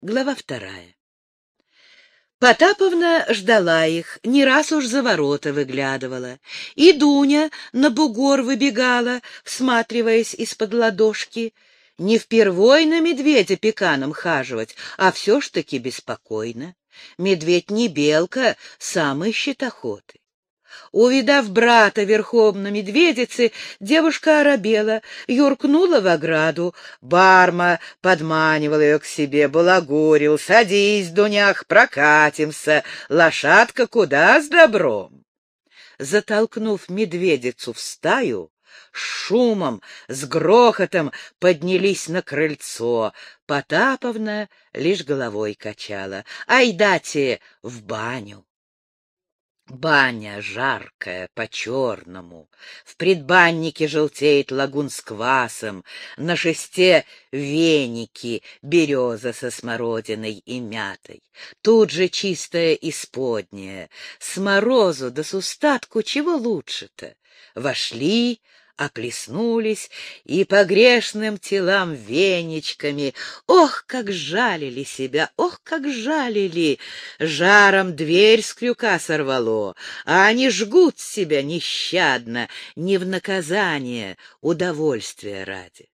Глава вторая. Потаповна ждала их, не раз уж за ворота выглядывала. И Дуня на бугор выбегала, всматриваясь из-под ладошки. Не впервой на медведя пеканом хаживать, а все ж таки беспокойно. Медведь не белка, сам ищет охоты. Увидав брата верхом на медведице, девушка оробела, юркнула в ограду. Барма подманивал ее к себе, балагурил. «Садись, Дунях, прокатимся, лошадка куда с добром?» Затолкнув медведицу в стаю, с шумом, с грохотом поднялись на крыльцо. Потаповна лишь головой качала. «Айдате в баню!» Баня жаркая, по-черному. В предбаннике желтеет лагун с квасом, на шесте веники, береза со смородиной и мятой. Тут же чистая исподняя. С морозу да с устатку чего лучше-то? Вошли, оплеснулись и по грешным телам веничками. Ох, как жалили себя, ох, как жалили! Жаром дверь с крюка сорвало, а они жгут себя нещадно, не в наказание, удовольствия ради.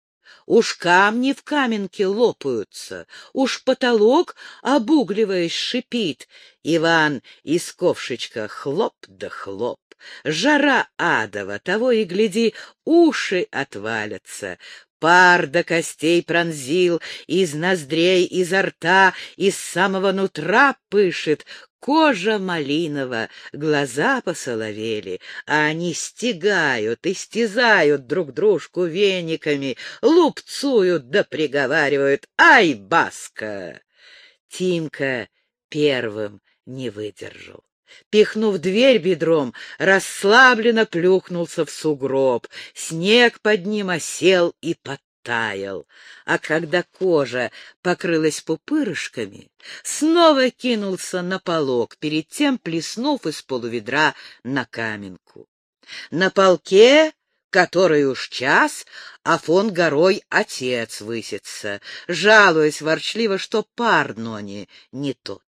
Уж камни в каменке лопаются, уж потолок, обугливаясь, шипит. Иван из ковшечка хлоп да хлоп. Жара адова, того и гляди, уши отвалятся. Пар до костей пронзил, из ноздрей, изо рта, из самого нутра пышет, Кожа малинова, глаза посоловели, а они стегают, истязают друг дружку вениками, лупцуют да приговаривают «Ай, Баска!» Тимка первым не выдержал. Пихнув дверь бедром, расслабленно плюхнулся в сугроб. Снег под ним осел и подтаял. А когда кожа покрылась пупырышками, снова кинулся на полок, перед тем плеснув из полуведра на каменку. На полке который уж час, а фон горой отец высится, жалуясь ворчливо, что пар Нони не тот.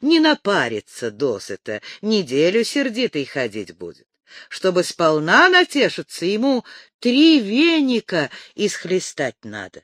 Не напарится досыта, неделю сердитый ходить будет. Чтобы сполна натешиться, ему три веника исхлестать надо.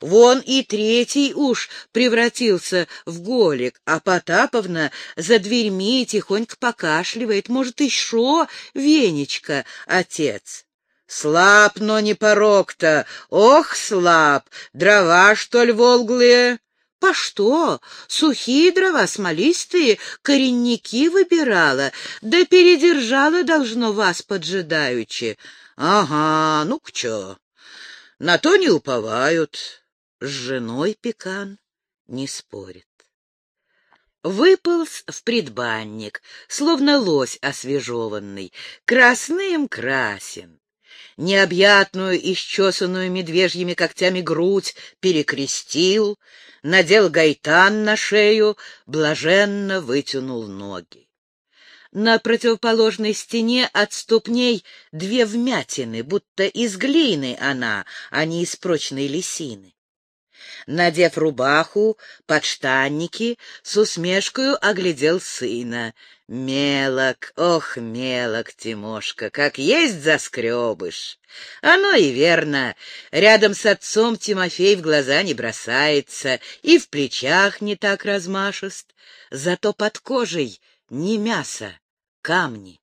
Вон и третий уж превратился в голик, а Потаповна за дверьми тихонько покашливает. Может, еще венечка, отец? Слаб, но не порог-то, ох, слаб, дрова, что ли, волглые? По что? Сухие дрова, смолистые, коренники выбирала, да передержала, должно, вас поджидаючи. Ага, ну к чё? На то не уповают. С женой пекан не спорит. Выполз в предбанник, словно лось освежеванный, красным красен необъятную, исчесанную медвежьими когтями грудь перекрестил, надел гайтан на шею, блаженно вытянул ноги. На противоположной стене от ступней две вмятины, будто из глины она, а не из прочной лисины. Надев рубаху, подштанники, с усмешкою оглядел сына. Мелок, ох, мелок, Тимошка, как есть заскребыш. Оно и верно. Рядом с отцом Тимофей в глаза не бросается, и в плечах не так размашист. Зато под кожей не мясо, камни.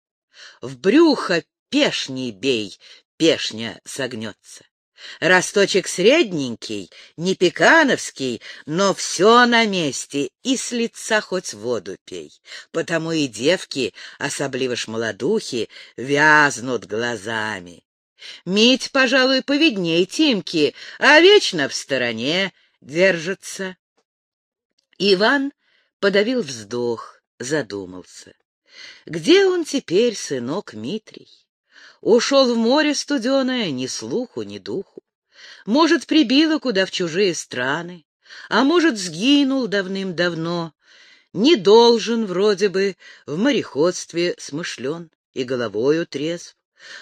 В брюхо пешней бей, пешня согнется. Росточек средненький, не пекановский, но все на месте, и с лица хоть воду пей. Потому и девки, особливо ж молодухи, вязнут глазами. Мить, пожалуй, поведней Тимки, а вечно в стороне держится. Иван подавил вздох, задумался. Где он теперь, сынок Митрий? Ушел в море студеное, ни слуху, ни духу. Может, прибило куда в чужие страны, а может, сгинул давным-давно. Не должен, вроде бы, в мореходстве смышлен и головою трезв.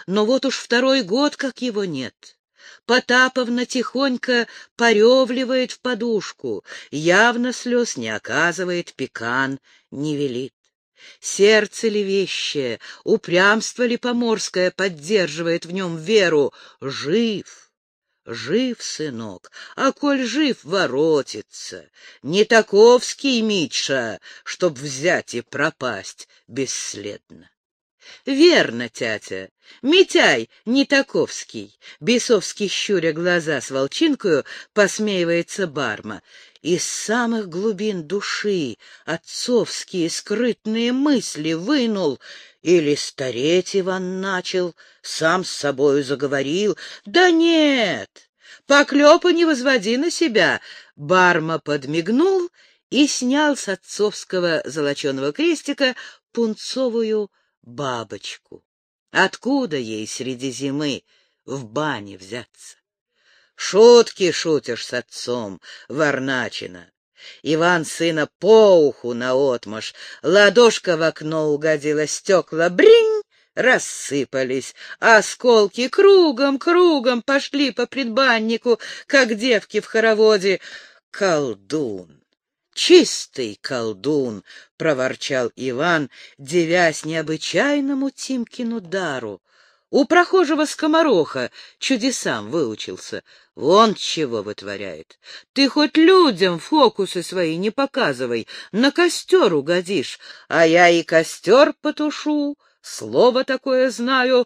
Но вот уж второй год, как его нет. Потаповна тихонько поревливает в подушку, явно слез не оказывает, пекан не велит. Сердце ли вещее, упрямство ли поморское поддерживает в нем веру? Жив, жив, сынок, а коль жив, воротится. Не таковский Митша, чтоб взять и пропасть бесследно. Верно, тятя. Митяй не таковский. Бесовский, щуря глаза с волчинкою, посмеивается Барма. Из самых глубин души отцовские скрытные мысли вынул. Или стареть Иван начал, сам с собою заговорил. Да нет, поклепа не возводи на себя. Барма подмигнул и снял с отцовского золоченого крестика пунцовую бабочку. Откуда ей среди зимы в бане взяться? Шутки шутишь с отцом, Варначина. Иван сына по уху наотмашь, ладошка в окно угодила, стекла бринь, рассыпались, осколки кругом-кругом пошли по предбаннику, как девки в хороводе. Колдун! «Чистый колдун!» — проворчал Иван, девясь необычайному Тимкину дару. У прохожего скомороха чудесам выучился. Вон чего вытворяет. Ты хоть людям фокусы свои не показывай, на костер угодишь, а я и костер потушу, слово такое знаю.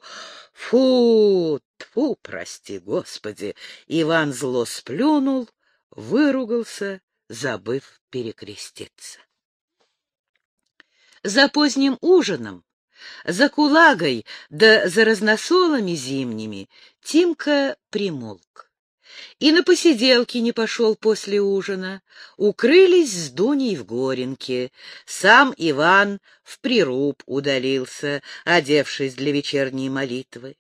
Фу, тьфу, прости, Господи! Иван зло сплюнул, выругался забыв перекреститься. За поздним ужином, за кулагой да за разносолами зимними Тимка примолк. И на посиделки не пошел после ужина. Укрылись с Дуней в Горенке. Сам Иван в прируб удалился, одевшись для вечерней молитвы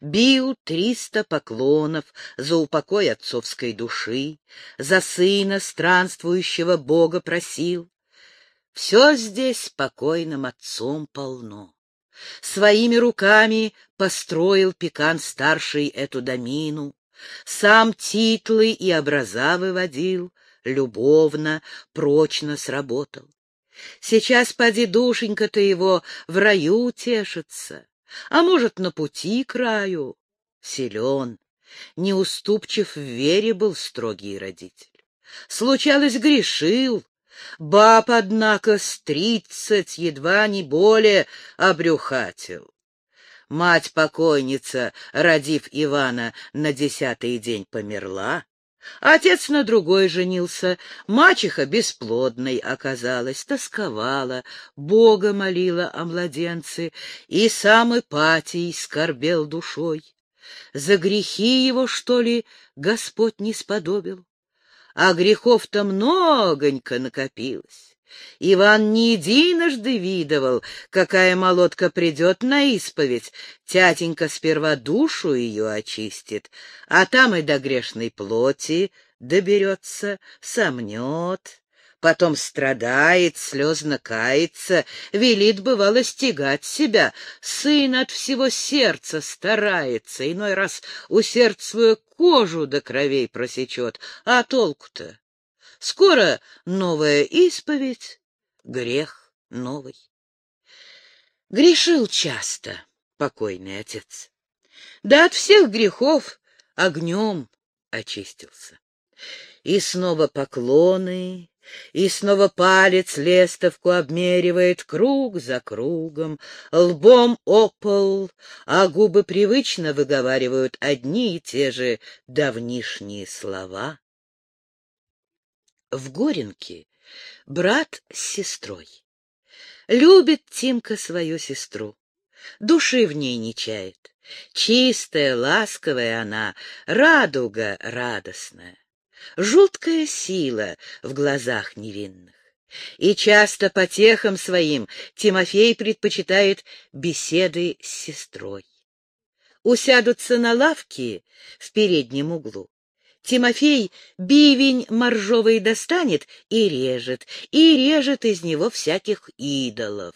бил триста поклонов за упокой отцовской души, за сына странствующего Бога просил. Все здесь спокойным отцом полно. Своими руками построил Пекан-старший эту домину, сам титлы и образа выводил, любовно, прочно сработал. Сейчас, поди, душенька-то его в раю тешится, а может, на пути краю. Силен, неуступчив в вере был строгий родитель. Случалось, грешил, баб, однако, с тридцать, едва не более, обрюхатил. Мать-покойница, родив Ивана, на десятый день померла. Отец на другой женился, мачеха бесплодной оказалась, тосковала, Бога молила о младенце, и сам Ипатий скорбел душой. За грехи его, что ли, Господь не сподобил? А грехов-то многонько накопилось. Иван не единожды видывал, какая молотка придет на исповедь. Тятенька сперва душу ее очистит, а там и до грешной плоти доберется, сомнет. Потом страдает, слезно кается, велит, бывало, стегать себя. Сын от всего сердца старается, иной раз усердствуя кожу до кровей просечет. А толку-то? Скоро новая исповедь, грех новый. Грешил часто покойный отец. Да от всех грехов огнем очистился. И снова поклоны, и снова палец лестовку обмеривает круг за кругом, лбом опол, а губы привычно выговаривают одни и те же давнишние слова в Горенке брат с сестрой. Любит Тимка свою сестру, души в ней не чает. Чистая, ласковая она, радуга радостная, жуткая сила в глазах невинных. И часто по техам своим Тимофей предпочитает беседы с сестрой. Усядутся на лавке в переднем углу. Тимофей бивень моржовый достанет и режет, и режет из него всяких идолов.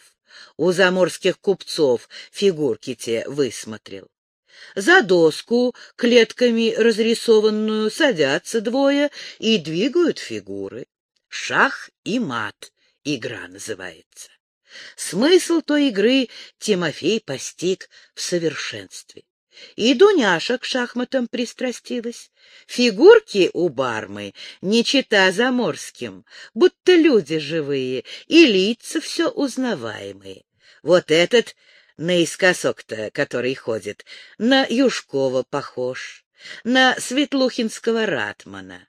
У заморских купцов фигурки те высмотрел. За доску, клетками разрисованную, садятся двое и двигают фигуры. Шах и мат игра называется. Смысл той игры Тимофей постиг в совершенстве. И Дуняша к шахматам пристрастилась. Фигурки у бармы не чита заморским, будто люди живые, и лица все узнаваемые. Вот этот наискосок-то, который ходит, на Юшкова похож, на Светлухинского ратмана.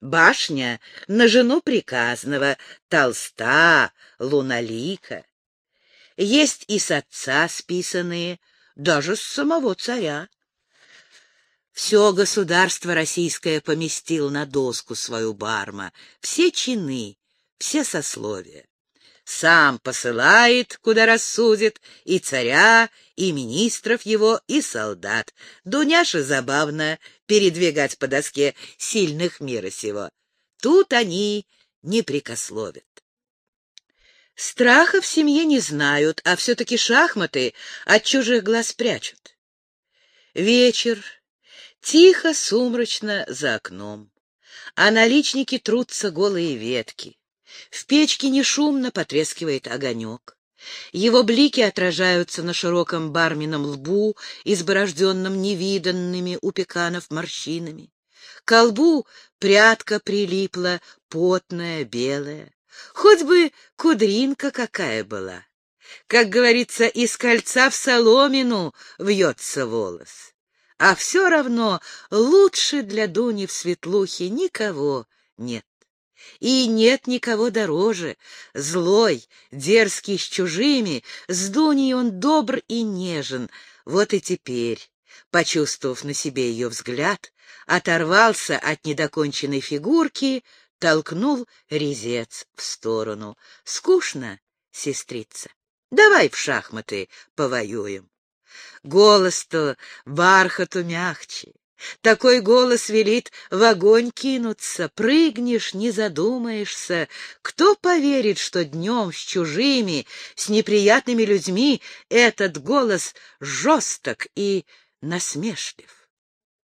Башня на жену приказного, толста, луналика. Есть и с отца списанные, даже с самого царя. Все государство российское поместил на доску свою барма, все чины, все сословия. Сам посылает, куда рассудит, и царя, и министров его, и солдат. Дуняша забавно передвигать по доске сильных мира сего. Тут они не прикословят. Страха в семье не знают, а все-таки шахматы от чужих глаз прячут. Вечер. Тихо, сумрачно за окном. А наличники трутся голые ветки. В печке нешумно потрескивает огонек. Его блики отражаются на широком барменном лбу, изборожденном невиданными у пеканов морщинами. К лбу прилипла, потная, белая. Хоть бы кудринка какая была. Как говорится, из кольца в соломину вьется волос. А все равно лучше для Дуни в светлухе никого нет. И нет никого дороже. Злой, дерзкий с чужими, с Дуней он добр и нежен. Вот и теперь, почувствовав на себе ее взгляд, оторвался от недоконченной фигурки, толкнул резец в сторону. Скучно, сестрица. Давай в шахматы повоюем. Голос-то бархату мягче. Такой голос велит в огонь кинуться, прыгнешь, не задумаешься. Кто поверит, что днем с чужими, с неприятными людьми этот голос жесток и насмешлив?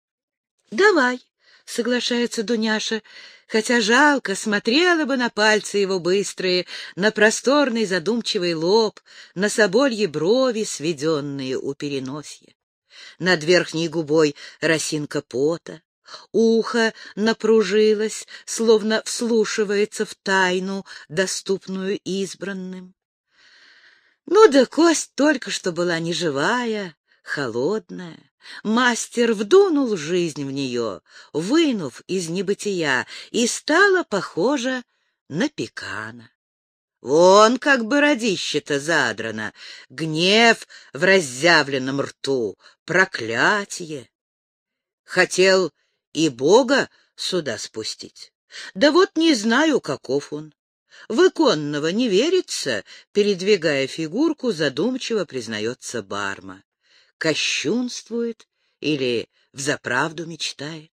— Давай, — соглашается Дуняша, хотя жалко, смотрела бы на пальцы его быстрые, на просторный задумчивый лоб, на соболье брови, сведенные у переносья. Над верхней губой росинка пота, ухо напружилось, словно вслушивается в тайну, доступную избранным. Ну да кость только что была неживая, холодная. Мастер вдунул жизнь в нее, вынув из небытия, и стала похожа на пекана. Вон как бы родище-то задрано, гнев в разъявленном рту, проклятие. Хотел и Бога сюда спустить. Да вот не знаю, каков он. В иконного не верится, передвигая фигурку, задумчиво признается Барма. Кощунствует или взаправду мечтает?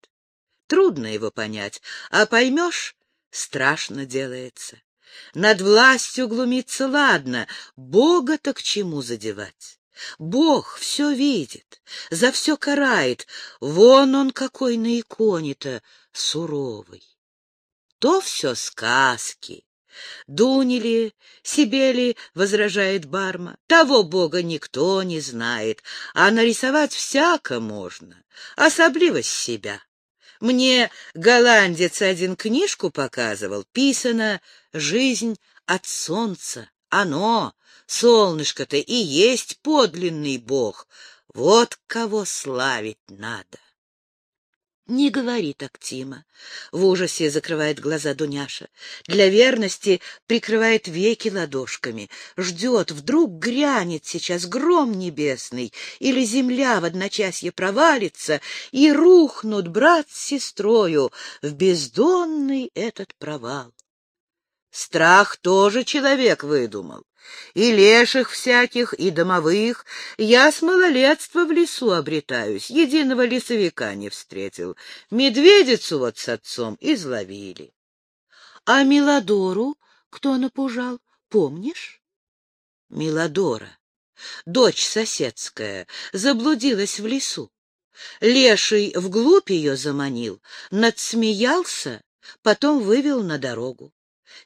Трудно его понять, а поймешь — страшно делается. Над властью глумиться ладно, Бога-то к чему задевать? Бог все видит, за все карает, вон он какой на иконе-то суровый. То все сказки. Дунили, себе ли, возражает Барма, того бога никто не знает, а нарисовать всяко можно, особливо с себя. Мне голландец один книжку показывал, писано «Жизнь от солнца». Оно, солнышко-то, и есть подлинный бог. Вот кого славить надо. Не говори так, Тима. В ужасе закрывает глаза Дуняша. Для верности прикрывает веки ладошками. Ждет, вдруг грянет сейчас гром небесный, или земля в одночасье провалится, и рухнут брат с сестрою в бездонный этот провал. Страх тоже человек выдумал. И леших всяких, и домовых. Я с малолетства в лесу обретаюсь, единого лесовика не встретил. Медведицу вот с отцом изловили. А Миладору кто напужал, помнишь? Миладора. дочь соседская, заблудилась в лесу. Леший вглубь ее заманил, надсмеялся, потом вывел на дорогу.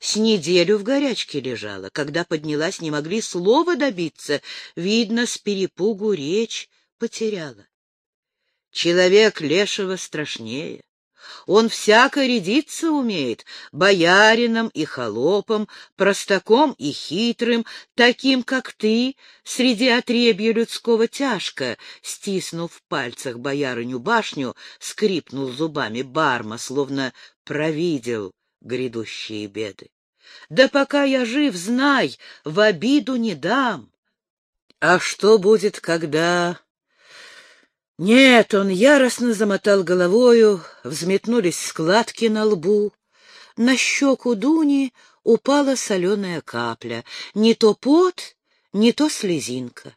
С неделю в горячке лежала. Когда поднялась, не могли слова добиться. Видно, с перепугу речь потеряла. Человек лешего страшнее. Он всяко рядиться умеет, боярином и холопом, простаком и хитрым, таким, как ты, среди отребья людского тяжко, стиснув в пальцах боярыню башню, скрипнул зубами барма, словно провидел грядущие беды. Да пока я жив, знай, в обиду не дам. А что будет, когда... Нет, он яростно замотал головою, взметнулись складки на лбу. На щеку Дуни упала соленая капля. Не то пот, не то слезинка.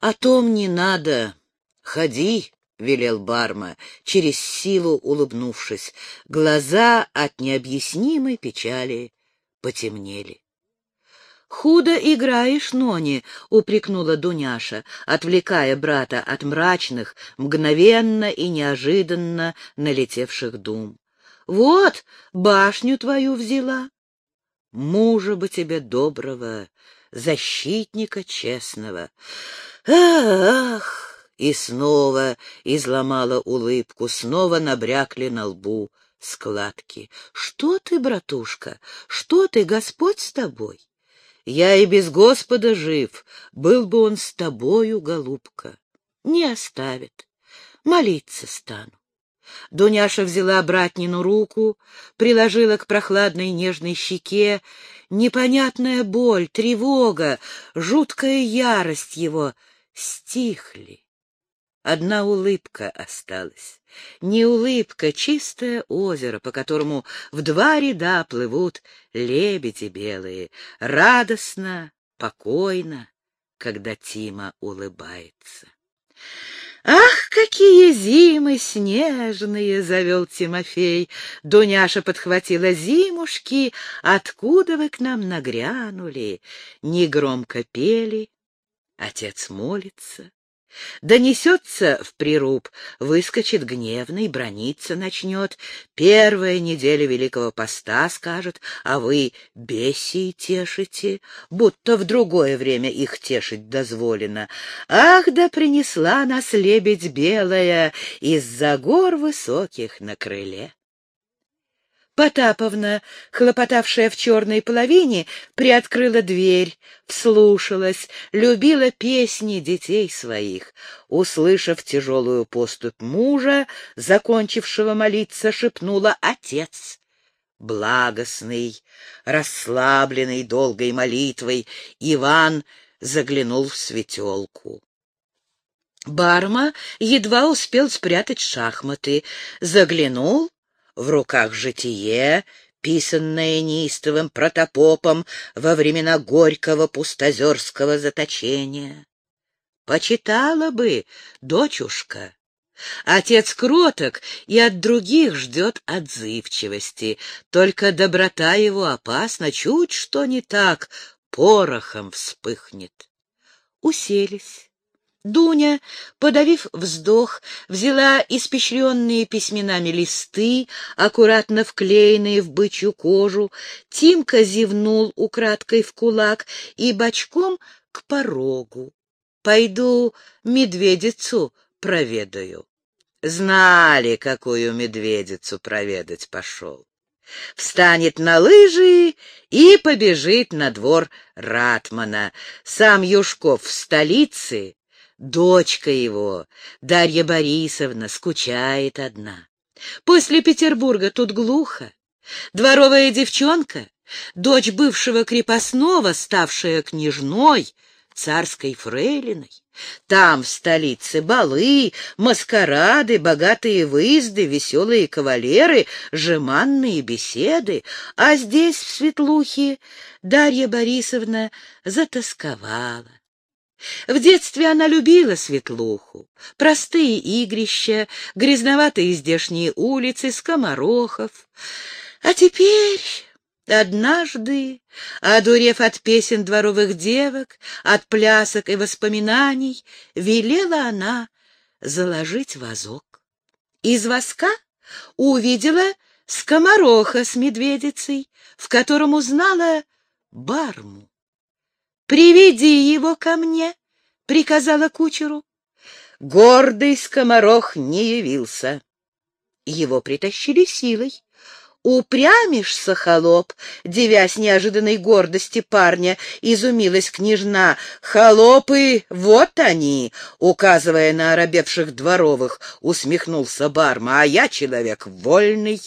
О том не надо. Ходи, — велел Барма, через силу улыбнувшись. Глаза от необъяснимой печали потемнели. «Худо играешь, Нони», — упрекнула Дуняша, отвлекая брата от мрачных, мгновенно и неожиданно налетевших дум. «Вот, башню твою взяла. Мужа бы тебе доброго, защитника честного. Ах!» И снова изломала улыбку, снова набрякли на лбу складки. «Что ты, братушка? Что ты, Господь с тобой?» «Я и без Господа жив, был бы он с тобою, голубка. Не оставит, молиться стану». Дуняша взяла братнину руку, приложила к прохладной нежной щеке. Непонятная боль, тревога, жуткая ярость его стихли. Одна улыбка осталась. Не улыбка, чистое озеро, по которому в два ряда плывут лебеди белые. Радостно, покойно, когда Тима улыбается. «Ах, какие зимы снежные!» — завел Тимофей. Дуняша подхватила зимушки. «Откуда вы к нам нагрянули?» Негромко пели. Отец молится. Донесется в прируб, выскочит гневный, брониться начнет. Первая неделя Великого Поста скажет, а вы бесии тешите, будто в другое время их тешить дозволено. Ах, да принесла нас лебедь белая из-за гор высоких на крыле. Потаповна, хлопотавшая в черной половине, приоткрыла дверь, вслушалась, любила песни детей своих. Услышав тяжелую поступь мужа, закончившего молиться, шепнула «Отец!» Благостный, расслабленный долгой молитвой, Иван заглянул в светелку. Барма едва успел спрятать шахматы, заглянул в руках житие, писанное неистовым протопопом во времена горького пустозерского заточения. Почитала бы, дочушка. Отец кроток и от других ждет отзывчивости, только доброта его опасна, чуть что не так, порохом вспыхнет. Уселись. Дуня, подавив вздох, взяла испещренные письменами листы, аккуратно вклеенные в бычью кожу. Тимка зевнул украдкой в кулак и бочком к порогу. «Пойду медведицу проведаю». Знали, какую медведицу проведать пошел. Встанет на лыжи и побежит на двор Ратмана. Сам Юшков в столице Дочка его, Дарья Борисовна, скучает одна. После Петербурга тут глухо. Дворовая девчонка, дочь бывшего крепостного, ставшая княжной, царской фрейлиной. Там, в столице, балы, маскарады, богатые выезды, веселые кавалеры, жеманные беседы. А здесь, в Светлухе, Дарья Борисовна затасковала. В детстве она любила Светлуху. Простые игрища, грязноватые здешние улицы, скоморохов. А теперь Однажды, одурев от песен дворовых девок, от плясок и воспоминаний, велела она заложить вазок. Из воска увидела скомороха с медведицей, в котором узнала барму. «Приведи его ко мне», — приказала кучеру. Гордый скоморох не явился. Его притащили силой. «Упрямишься, холоп!» — девясь неожиданной гордости парня, изумилась княжна. «Холопы, вот они!» — указывая на оробевших дворовых, усмехнулся Барма. «А я человек вольный!»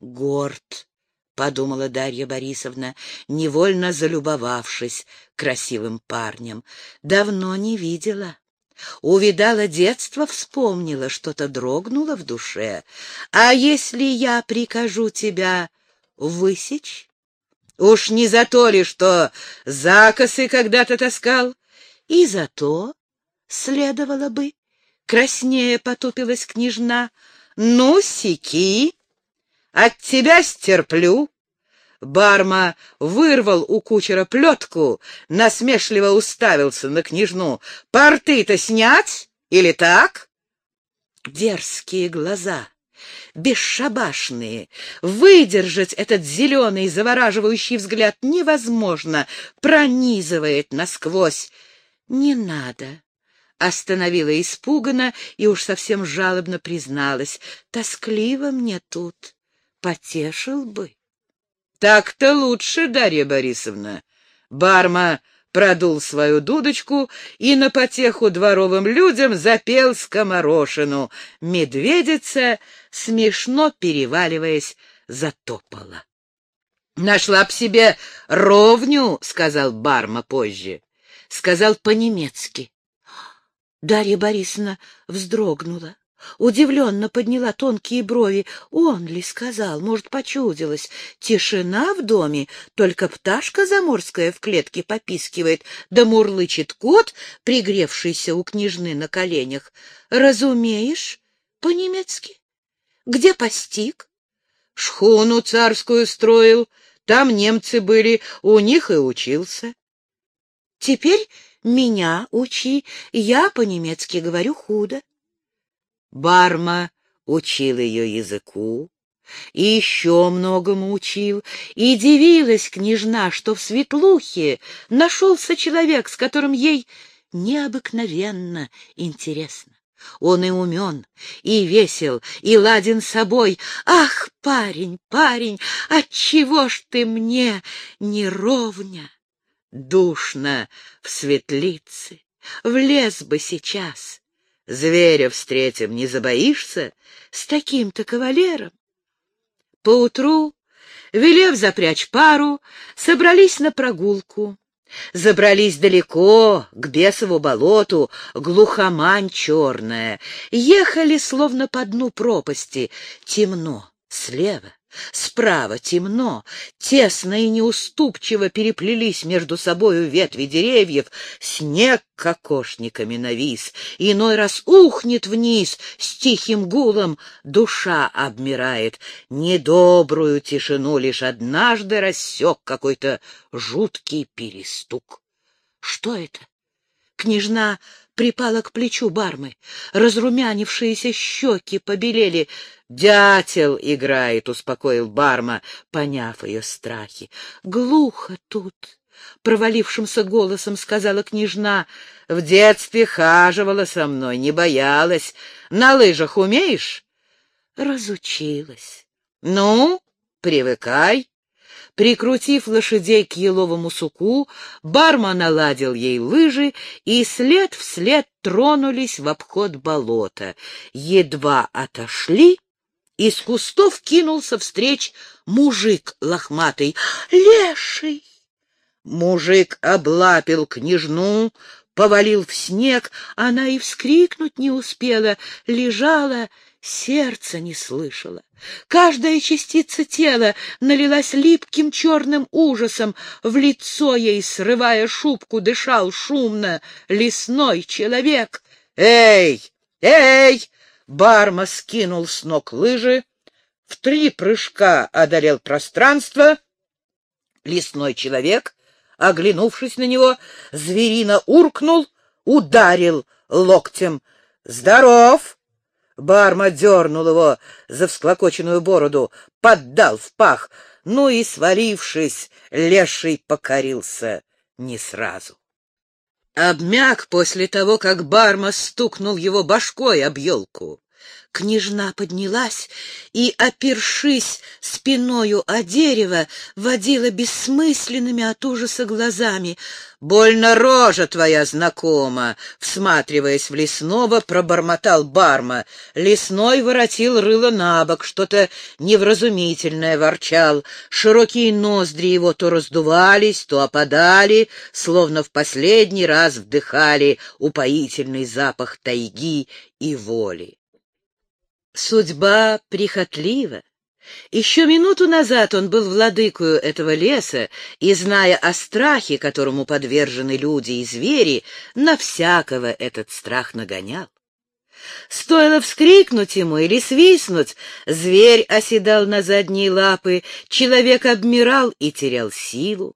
«Горд!» — подумала Дарья Борисовна, невольно залюбовавшись красивым парнем. «Давно не видела». Увидала детство, вспомнила, что-то дрогнуло в душе. А если я прикажу тебя высечь? Уж не за то ли, что закосы когда-то таскал? И за то следовало бы. Краснее потупилась княжна. Ну, сики, от тебя стерплю. Барма вырвал у кучера плетку, насмешливо уставился на княжну. «Порты-то снять? Или так?» Дерзкие глаза, бесшабашные. Выдержать этот зеленый завораживающий взгляд невозможно, пронизывает насквозь. «Не надо», — остановила испуганно и уж совсем жалобно призналась. «Тоскливо мне тут, потешил бы». Так-то лучше, Дарья Борисовна. Барма продул свою дудочку и на потеху дворовым людям запел скоморошину. Медведица, смешно переваливаясь, затопала. «Нашла б себе ровню», — сказал Барма позже. Сказал по-немецки. Дарья Борисовна вздрогнула. Удивленно подняла тонкие брови. Он ли сказал? Может, почудилось. Тишина в доме, только пташка заморская в клетке попискивает, да мурлычет кот, пригревшийся у княжны на коленях. Разумеешь по-немецки? Где постиг? Шхуну царскую строил, там немцы были, у них и учился. Теперь меня учи, я по-немецки говорю худо. Барма учил ее языку, и еще многому учил, и дивилась княжна, что в Светлухе нашелся человек, с которым ей необыкновенно интересно. Он и умен, и весел, и ладен собой. Ах, парень, парень, отчего ж ты мне не ровня? Душно в светлице, влез бы сейчас, Зверя встретим, не забоишься? С таким-то кавалером. Поутру, велев запрячь пару, собрались на прогулку. Забрались далеко, к бесову болоту, глухомань черная. Ехали, словно по дну пропасти. Темно, слева, Справа темно, тесно и неуступчиво переплелись между собою ветви деревьев, снег кокошниками навис, иной раз ухнет вниз с тихим гулом, душа обмирает. Недобрую тишину лишь однажды рассек какой-то жуткий перестук. Что это? Княжна припала к плечу бармы. Разрумянившиеся щеки побелели. «Дятел играет», — успокоил барма, поняв ее страхи. «Глухо тут», — провалившимся голосом сказала княжна. «В детстве хаживала со мной, не боялась. На лыжах умеешь?» «Разучилась». «Ну, привыкай». Прикрутив лошадей к еловому суку, бармен наладил ей лыжи, и след вслед тронулись в обход болота. Едва отошли, из кустов кинулся встреч мужик лохматый. «Леший!» Мужик облапил княжну, повалил в снег, она и вскрикнуть не успела, лежала Сердце не слышало. Каждая частица тела налилась липким черным ужасом. В лицо ей, срывая шубку, дышал шумно лесной человек. «Эй! Эй!» Барма скинул с ног лыжи, в три прыжка одолел пространство Лесной человек, оглянувшись на него, зверина уркнул, ударил локтем. «Здоров!» Барма дернул его за всклокоченную бороду, поддал в пах, ну и, свалившись, леший покорился не сразу. Обмяк после того, как Барма стукнул его башкой об елку. Княжна поднялась и, опершись спиною о дерево, водила бессмысленными от ужаса глазами. «Больно рожа твоя знакома!» — всматриваясь в лесного, пробормотал Барма. Лесной воротил рыло на бок, что-то невразумительное ворчал. Широкие ноздри его то раздувались, то опадали, словно в последний раз вдыхали упоительный запах тайги и воли. Судьба прихотлива. Еще минуту назад он был владыкою этого леса, и, зная о страхе, которому подвержены люди и звери, на всякого этот страх нагонял. Стоило вскрикнуть ему или свистнуть, зверь оседал на задние лапы, человек обмирал и терял силу.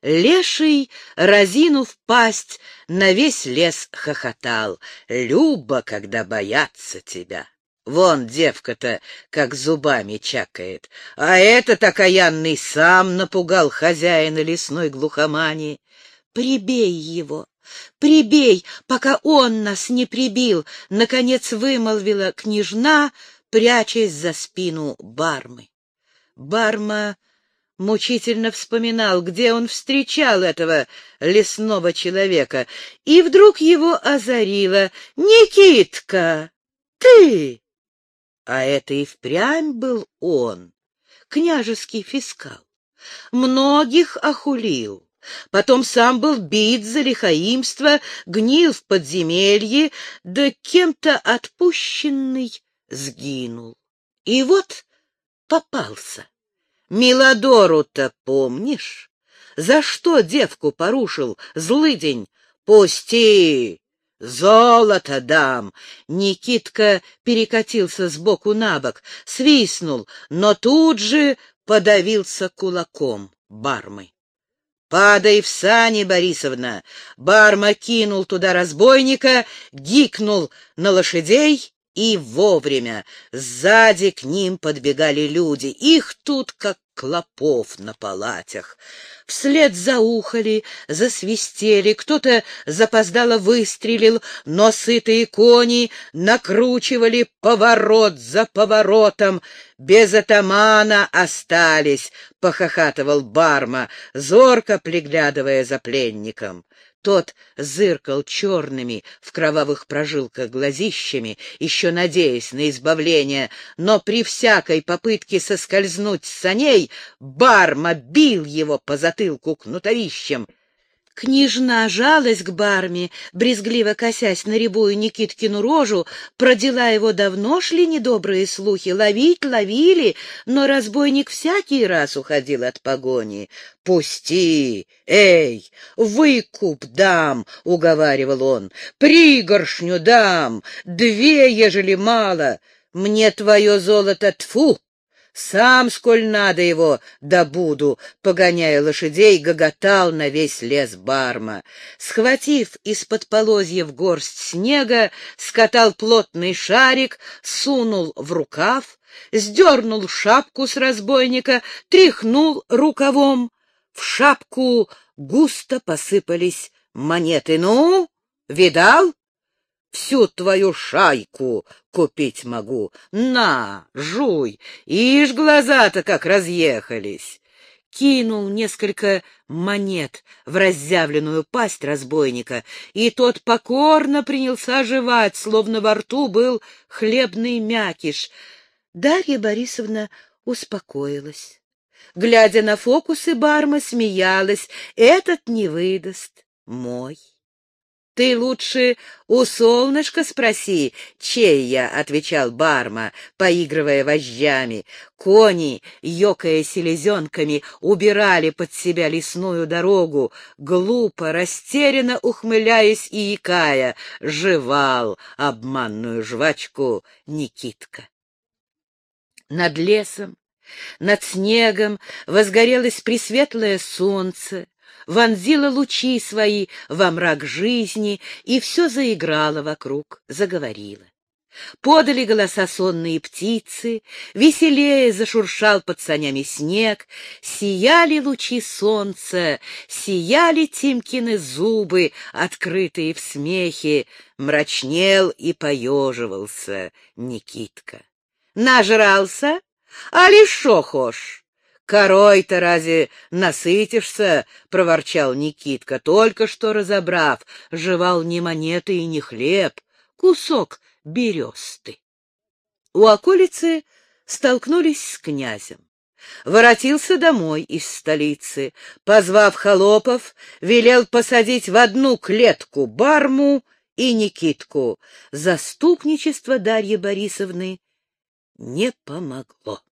Леший, разинув пасть, на весь лес хохотал. «Любо, когда боятся тебя!» Вон девка-то как зубами чакает, а этот окаянный сам напугал хозяина лесной глухомани. Прибей его, прибей, пока он нас не прибил, наконец вымолвила княжна, прячась за спину Бармы. Барма мучительно вспоминал, где он встречал этого лесного человека, и вдруг его озарило. «Никитка, ты!» А это и впрямь был он, княжеский фискал. Многих охулил. Потом сам был бит за лихаимство, гнил в подземелье, да кем-то отпущенный сгинул. И вот попался. Милодору-то помнишь? За что девку порушил злыдень? Пусти! «Золото дам!» Никитка перекатился с боку на бок, свистнул, но тут же подавился кулаком бармы. «Падай в сани, Борисовна!» Барма кинул туда разбойника, гикнул на лошадей и вовремя. Сзади к ним подбегали люди. Их тут как клопов на палатях. Вслед заухали, засвистели, кто-то запоздало выстрелил, но сытые кони накручивали поворот за поворотом. Без атамана остались, — похохатывал Барма, зорко приглядывая за пленником. Тот зыркал черными в кровавых прожилках глазищами, еще надеясь на избавление, но при всякой попытке соскользнуть с саней Барма бил его по затылку кнутовищем. Княжна жалась к барме, брезгливо косясь на рябую Никиткину рожу, про дела его давно шли недобрые слухи, ловить ловили, но разбойник всякий раз уходил от погони. «Пусти! Эй, выкуп дам!» — уговаривал он. «Пригоршню дам! Две, ежели мало! Мне твое золото тфу!» Сам, сколь надо его, добуду, погоняя лошадей, гоготал на весь лес барма. Схватив из-под полозьев горсть снега, скатал плотный шарик, сунул в рукав, сдернул шапку с разбойника, тряхнул рукавом. В шапку густо посыпались монеты. «Ну, видал? Всю твою шайку купить могу. На, жуй, ишь глаза-то как разъехались!» Кинул несколько монет в разъявленную пасть разбойника, и тот покорно принялся жевать, словно во рту был хлебный мякиш. Дарья Борисовна успокоилась. Глядя на фокусы, Барма смеялась. «Этот не выдаст, мой». «Ты лучше у солнышка спроси, чей я», — отвечал Барма, поигрывая вожжами. Кони, ёкая селезенками, убирали под себя лесную дорогу, глупо, растерянно ухмыляясь и икая, жевал обманную жвачку Никитка. Над лесом Над снегом возгорелось пресветлое солнце, вонзило лучи свои во мрак жизни, и все заиграло вокруг, заговорило. Подали голоса сонные птицы, веселее зашуршал под санями снег, сияли лучи солнца, сияли Тимкины зубы, открытые в смехе, мрачнел и поеживался Никитка. Нажрался? А ли шо хошь? «Корой-то разве насытишься?» — проворчал Никитка, только что разобрав, жевал не монеты и не хлеб, кусок бересты. У околицы столкнулись с князем. Воротился домой из столицы, позвав холопов, велел посадить в одну клетку барму и Никитку. Заступничество Дарьи Борисовны не помогло.